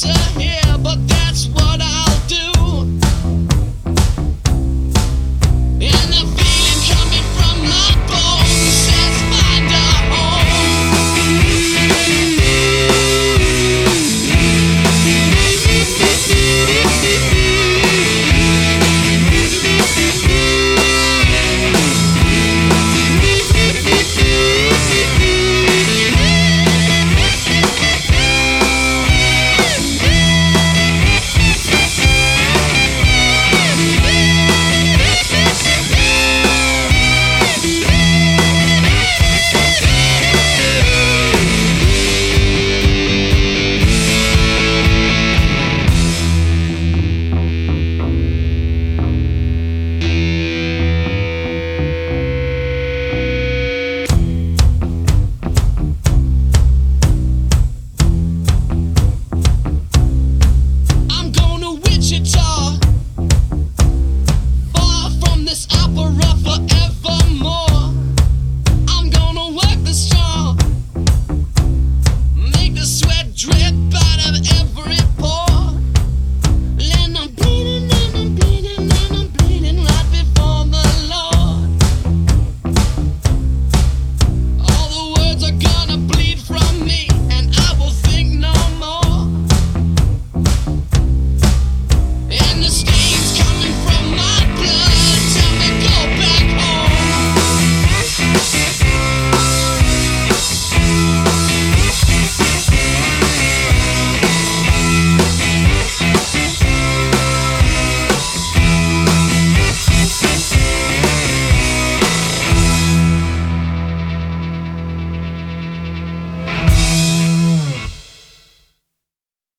to but that's what.